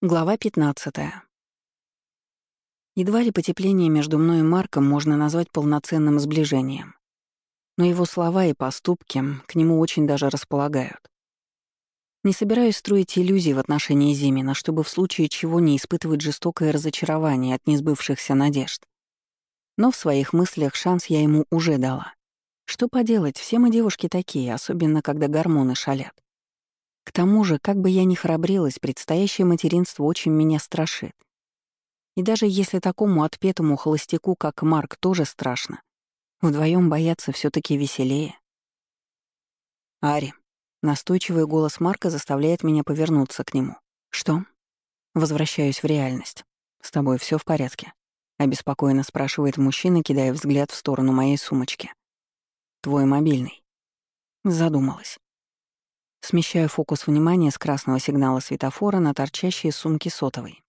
Глава 15. Едва ли потепление между мной и Марком можно назвать полноценным сближением. Но его слова и поступки к нему очень даже располагают. Не собираюсь строить иллюзий в отношении Зимина, чтобы в случае чего не испытывать жестокое разочарование от несбывшихся надежд. Но в своих мыслях шанс я ему уже дала. Что поделать, все мы девушки такие, особенно когда гормоны шалят. К тому же, как бы я ни храбрилась, предстоящее материнство очень меня страшит. И даже если такому отпетому холостяку, как Марк, тоже страшно, вдвоем бояться все таки веселее. «Ари», — настойчивый голос Марка заставляет меня повернуться к нему. «Что?» Возвращаюсь в реальность. «С тобой все в порядке?» — обеспокоенно спрашивает мужчина, кидая взгляд в сторону моей сумочки. «Твой мобильный». Задумалась. Смещаю фокус внимания с красного сигнала светофора на торчащие сумки сотовой.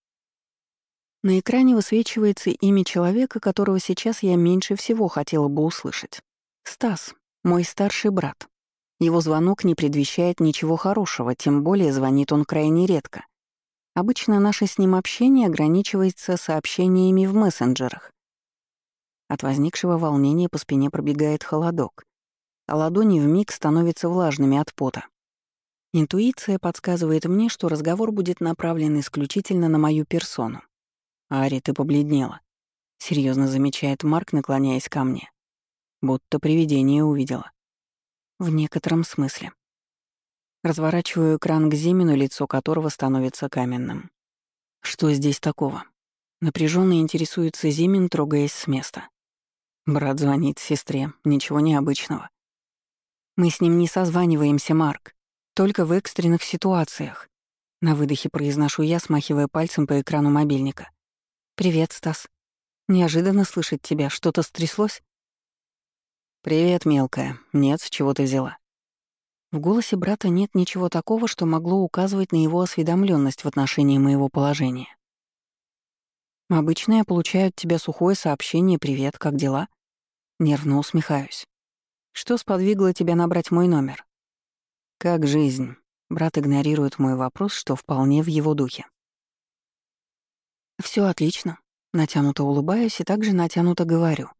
На экране высвечивается имя человека, которого сейчас я меньше всего хотела бы услышать. Стас, мой старший брат. Его звонок не предвещает ничего хорошего, тем более звонит он крайне редко. Обычно наше с ним общение ограничивается сообщениями в мессенджерах. От возникшего волнения по спине пробегает холодок, а ладони вмиг становятся влажными от пота. Интуиция подсказывает мне, что разговор будет направлен исключительно на мою персону. «Ари, ты побледнела», — серьезно замечает Марк, наклоняясь ко мне. Будто привидение увидела. В некотором смысле. Разворачиваю экран к Зимину, лицо которого становится каменным. Что здесь такого? Напряженно интересуется Зимин, трогаясь с места. Брат звонит сестре, ничего необычного. Мы с ним не созваниваемся, Марк. Только в экстренных ситуациях. На выдохе произношу я, смахивая пальцем по экрану мобильника. «Привет, Стас. Неожиданно слышать тебя. Что-то стряслось?» «Привет, мелкая. Нет, с чего ты взяла?» В голосе брата нет ничего такого, что могло указывать на его осведомленность в отношении моего положения. «Обычно я получаю от тебя сухое сообщение «Привет, как дела?» Нервно усмехаюсь. «Что сподвигло тебя набрать мой номер?» «Как жизнь?» Брат игнорирует мой вопрос, что вполне в его духе. Все отлично. Натянуто улыбаюсь и также натянуто говорю.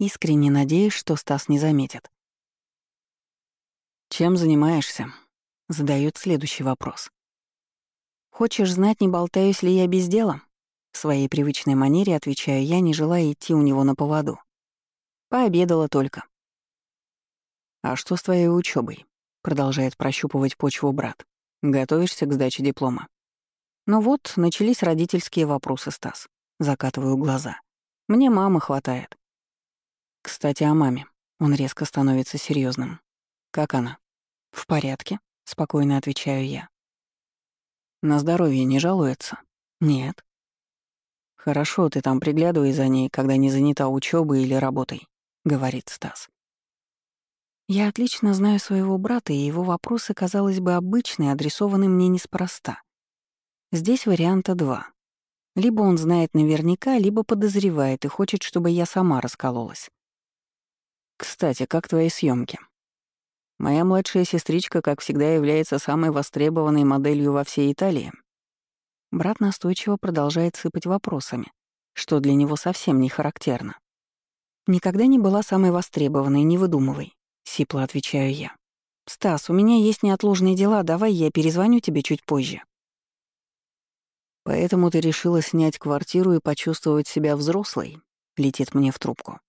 Искренне надеюсь, что Стас не заметит. «Чем занимаешься?» — задает следующий вопрос. «Хочешь знать, не болтаюсь ли я без дела?» В своей привычной манере отвечаю я, не желая идти у него на поводу. Пообедала только. «А что с твоей учебой? Продолжает прощупывать почву брат. Готовишься к сдаче диплома? Ну вот, начались родительские вопросы, Стас. Закатываю глаза. Мне мамы хватает. Кстати, о маме. Он резко становится серьезным. Как она? В порядке, спокойно отвечаю я. На здоровье не жалуется? Нет. Хорошо, ты там приглядывай за ней, когда не занята учебой или работой, говорит Стас. Я отлично знаю своего брата, и его вопросы, казалось бы, обычные, адресованы мне неспроста. Здесь варианта два. Либо он знает наверняка, либо подозревает и хочет, чтобы я сама раскололась. Кстати, как твои съемки? Моя младшая сестричка, как всегда, является самой востребованной моделью во всей Италии. Брат настойчиво продолжает сыпать вопросами, что для него совсем не характерно. Никогда не была самой востребованной, не выдумывай. — сипло отвечаю я. «Стас, у меня есть неотложные дела, давай я перезвоню тебе чуть позже». «Поэтому ты решила снять квартиру и почувствовать себя взрослой?» — летит мне в трубку.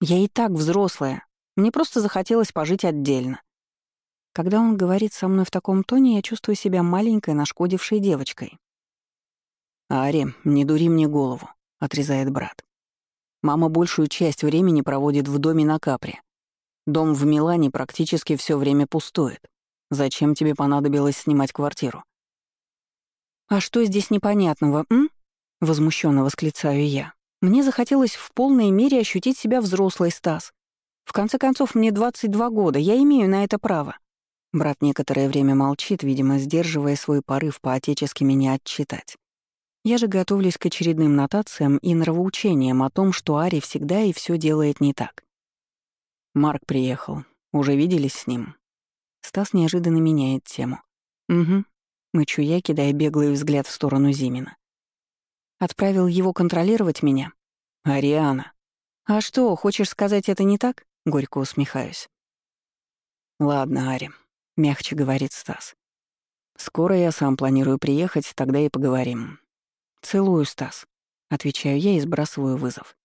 «Я и так взрослая. Мне просто захотелось пожить отдельно». Когда он говорит со мной в таком тоне, я чувствую себя маленькой, нашкодившей девочкой. «Ари, не дури мне голову», — отрезает брат. «Мама большую часть времени проводит в доме на Капре. Дом в Милане практически все время пустует. Зачем тебе понадобилось снимать квартиру? «А что здесь непонятного, м?» — возмущенно восклицаю я. «Мне захотелось в полной мере ощутить себя взрослой, Стас. В конце концов, мне 22 года, я имею на это право». Брат некоторое время молчит, видимо, сдерживая свой порыв по-отечески меня отчитать. Я же готовлюсь к очередным нотациям и нравоучениям о том, что Ари всегда и все делает не так. Марк приехал. Уже виделись с ним? Стас неожиданно меняет тему. Угу. Мычу я, кидая беглый взгляд в сторону Зимина. Отправил его контролировать меня? Ариана. А что, хочешь сказать это не так? Горько усмехаюсь. Ладно, Ари, мягче говорит Стас. Скоро я сам планирую приехать, тогда и поговорим. Целую, Стас. Отвечаю я и сбрасываю вызов.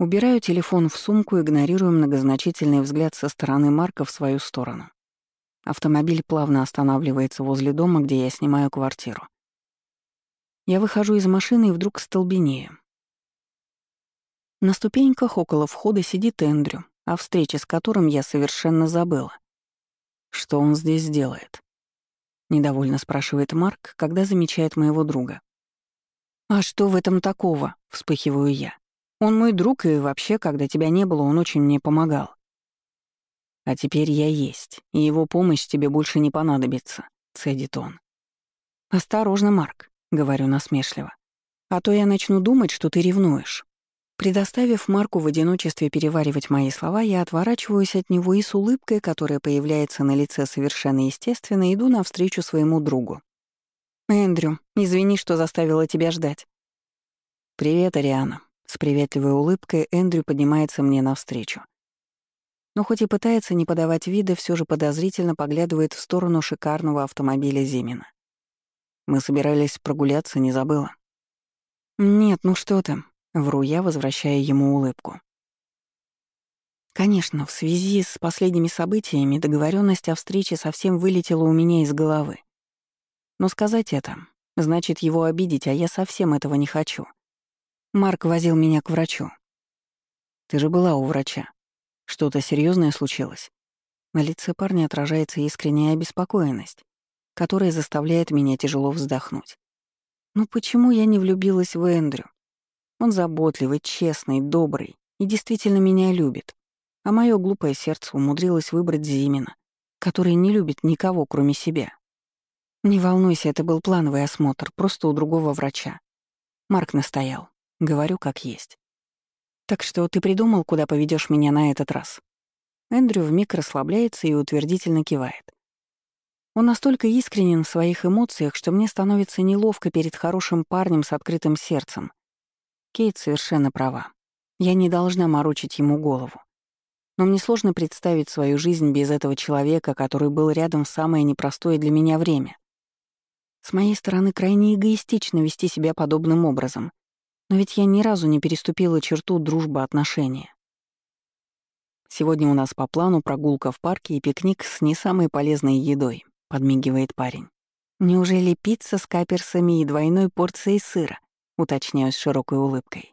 Убираю телефон в сумку, игнорируя многозначительный взгляд со стороны Марка в свою сторону. Автомобиль плавно останавливается возле дома, где я снимаю квартиру. Я выхожу из машины и вдруг столбенею. На ступеньках около входа сидит Эндрю, о встрече с которым я совершенно забыла. Что он здесь делает? Недовольно спрашивает Марк, когда замечает моего друга. «А что в этом такого?» — вспыхиваю я. «Он мой друг, и вообще, когда тебя не было, он очень мне помогал». «А теперь я есть, и его помощь тебе больше не понадобится», — цедит он. «Осторожно, Марк», — говорю насмешливо. «А то я начну думать, что ты ревнуешь». Предоставив Марку в одиночестве переваривать мои слова, я отворачиваюсь от него и с улыбкой, которая появляется на лице совершенно естественно, иду навстречу своему другу. «Эндрю, извини, что заставила тебя ждать». «Привет, Ариана». С приветливой улыбкой Эндрю поднимается мне навстречу. Но хоть и пытается не подавать вида, все же подозрительно поглядывает в сторону шикарного автомобиля Зимина. Мы собирались прогуляться, не забыла. «Нет, ну что ты», Вру я, возвращая ему улыбку. Конечно, в связи с последними событиями договоренность о встрече совсем вылетела у меня из головы. Но сказать это значит его обидеть, а я совсем этого не хочу. Марк возил меня к врачу. Ты же была у врача. Что-то серьезное случилось? На лице парня отражается искренняя обеспокоенность, которая заставляет меня тяжело вздохнуть. Ну почему я не влюбилась в Эндрю? Он заботливый, честный, добрый и действительно меня любит. А мое глупое сердце умудрилось выбрать Зимина, который не любит никого, кроме себя. Не волнуйся, это был плановый осмотр, просто у другого врача. Марк настоял. Говорю, как есть. Так что ты придумал, куда поведешь меня на этот раз? Эндрю вмиг расслабляется и утвердительно кивает. Он настолько искренен в своих эмоциях, что мне становится неловко перед хорошим парнем с открытым сердцем, Кейт совершенно права. Я не должна морочить ему голову. Но мне сложно представить свою жизнь без этого человека, который был рядом в самое непростое для меня время. С моей стороны крайне эгоистично вести себя подобным образом. Но ведь я ни разу не переступила черту дружбы отношения. Сегодня у нас по плану прогулка в парке и пикник с не самой полезной едой, подмигивает парень. Неужели пицца с каперсами и двойной порцией сыра? уточняю с широкой улыбкой.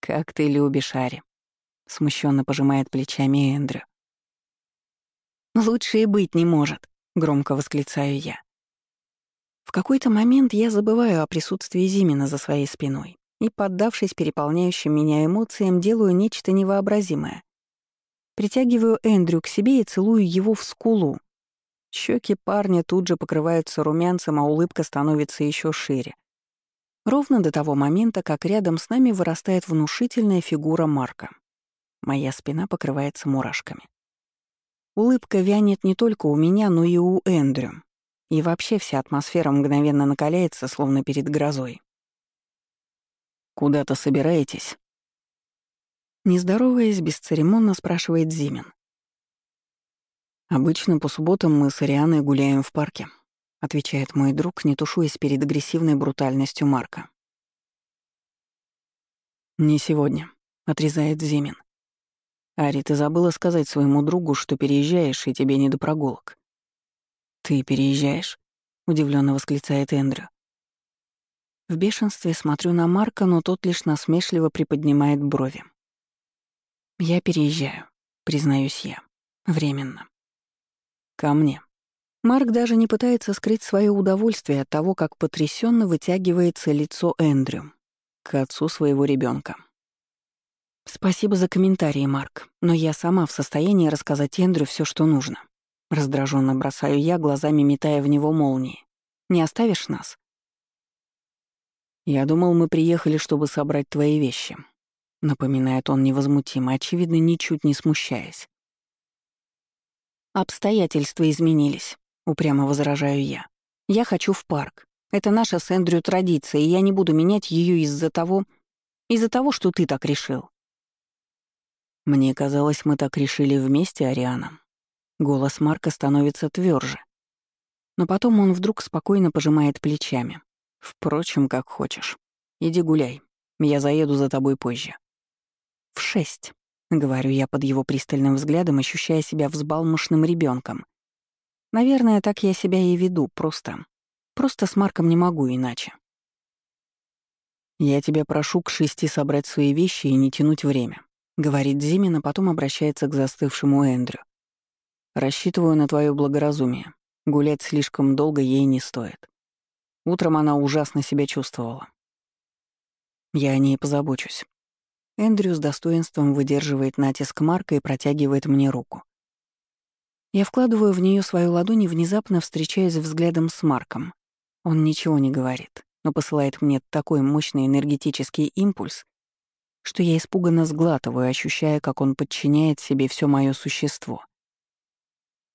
«Как ты любишь, Ари», — смущенно пожимает плечами Эндрю. «Лучше и быть не может», — громко восклицаю я. В какой-то момент я забываю о присутствии Зимина за своей спиной и, поддавшись переполняющим меня эмоциям, делаю нечто невообразимое. Притягиваю Эндрю к себе и целую его в скулу. Щеки парня тут же покрываются румянцем, а улыбка становится еще шире. Ровно до того момента, как рядом с нами вырастает внушительная фигура Марка. Моя спина покрывается мурашками. Улыбка вянет не только у меня, но и у Эндрю. И вообще вся атмосфера мгновенно накаляется, словно перед грозой. «Куда-то собираетесь?» Не здороваясь, бесцеремонно спрашивает Зимин. «Обычно по субботам мы с Арианой гуляем в парке», — отвечает мой друг, не тушуясь перед агрессивной брутальностью Марка. «Не сегодня», — отрезает Зимин. «Ари, ты забыла сказать своему другу, что переезжаешь, и тебе не до прогулок». «Ты переезжаешь?» — удивленно восклицает Эндрю. В бешенстве смотрю на Марка, но тот лишь насмешливо приподнимает брови. «Я переезжаю», — признаюсь я. Временно. «Ко мне», Марк даже не пытается скрыть свое удовольствие от того, как потрясенно вытягивается лицо Эндрю к отцу своего ребенка. «Спасибо за комментарии, Марк, но я сама в состоянии рассказать Эндрю все, что нужно». Раздраженно бросаю я, глазами метая в него молнии. «Не оставишь нас?» «Я думал, мы приехали, чтобы собрать твои вещи», — напоминает он невозмутимо, очевидно, ничуть не смущаясь. «Обстоятельства изменились упрямо возражаю я. Я хочу в парк. Это наша с Эндрю традиция, и я не буду менять ее из-за того... Из-за того, что ты так решил. Мне казалось, мы так решили вместе, Ариана. Голос Марка становится тверже. Но потом он вдруг спокойно пожимает плечами. Впрочем, как хочешь. Иди гуляй. Я заеду за тобой позже. В шесть, говорю я под его пристальным взглядом, ощущая себя взбалмошным ребенком. Наверное, так я себя и веду, просто... Просто с Марком не могу иначе. «Я тебя прошу к шести собрать свои вещи и не тянуть время», — говорит Зимин, а потом обращается к застывшему Эндрю. «Рассчитываю на твое благоразумие. Гулять слишком долго ей не стоит. Утром она ужасно себя чувствовала. Я о ней позабочусь. Эндрю с достоинством выдерживает натиск Марка и протягивает мне руку. Я вкладываю в нее свою ладонь и внезапно встречаюсь взглядом с Марком. Он ничего не говорит, но посылает мне такой мощный энергетический импульс, что я испуганно сглатываю, ощущая, как он подчиняет себе все мое существо.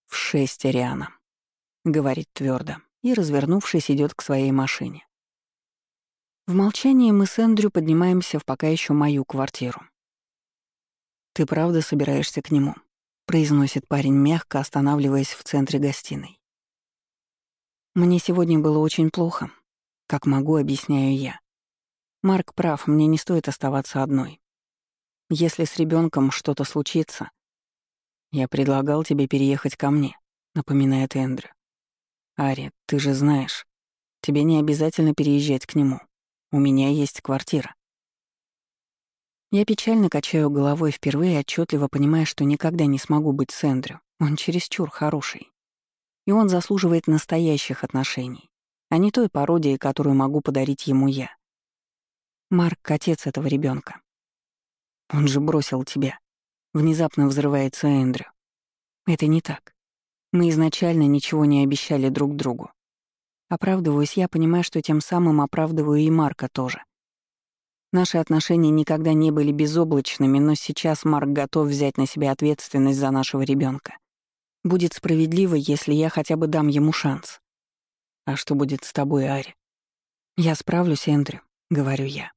«В шесть, Ариана», — говорит твердо, и, развернувшись, идет к своей машине. В молчании мы с Эндрю поднимаемся в пока еще мою квартиру. «Ты правда собираешься к нему?» — произносит парень мягко, останавливаясь в центре гостиной. «Мне сегодня было очень плохо. Как могу, объясняю я. Марк прав, мне не стоит оставаться одной. Если с ребенком что-то случится...» «Я предлагал тебе переехать ко мне», — напоминает Эндрю. «Ари, ты же знаешь, тебе не обязательно переезжать к нему. У меня есть квартира. Я печально качаю головой впервые, отчетливо понимая, что никогда не смогу быть с Эндрю. Он чересчур хороший. И он заслуживает настоящих отношений, а не той пародии, которую могу подарить ему я. Марк — отец этого ребенка. Он же бросил тебя. Внезапно взрывается Эндрю. Это не так. Мы изначально ничего не обещали друг другу. Оправдываюсь я, понимаю, что тем самым оправдываю и Марка тоже. Наши отношения никогда не были безоблачными, но сейчас Марк готов взять на себя ответственность за нашего ребенка. Будет справедливо, если я хотя бы дам ему шанс. А что будет с тобой, Ари? Я справлюсь, Эндрю, говорю я.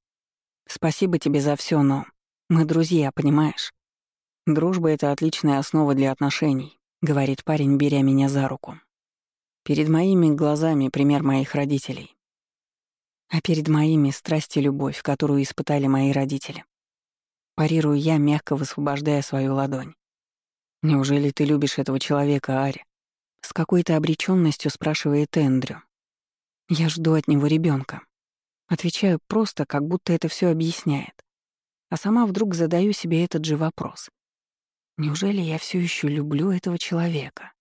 Спасибо тебе за все, но мы друзья, понимаешь? Дружба — это отличная основа для отношений, говорит парень, беря меня за руку. Перед моими глазами пример моих родителей. А перед моими страсть и любовь, которую испытали мои родители. Парирую я, мягко высвобождая свою ладонь. «Неужели ты любишь этого человека, Ари?» С какой-то обреченностью спрашивает Эндрю. Я жду от него ребенка. Отвечаю просто, как будто это все объясняет. А сама вдруг задаю себе этот же вопрос. Неужели я все еще люблю этого человека?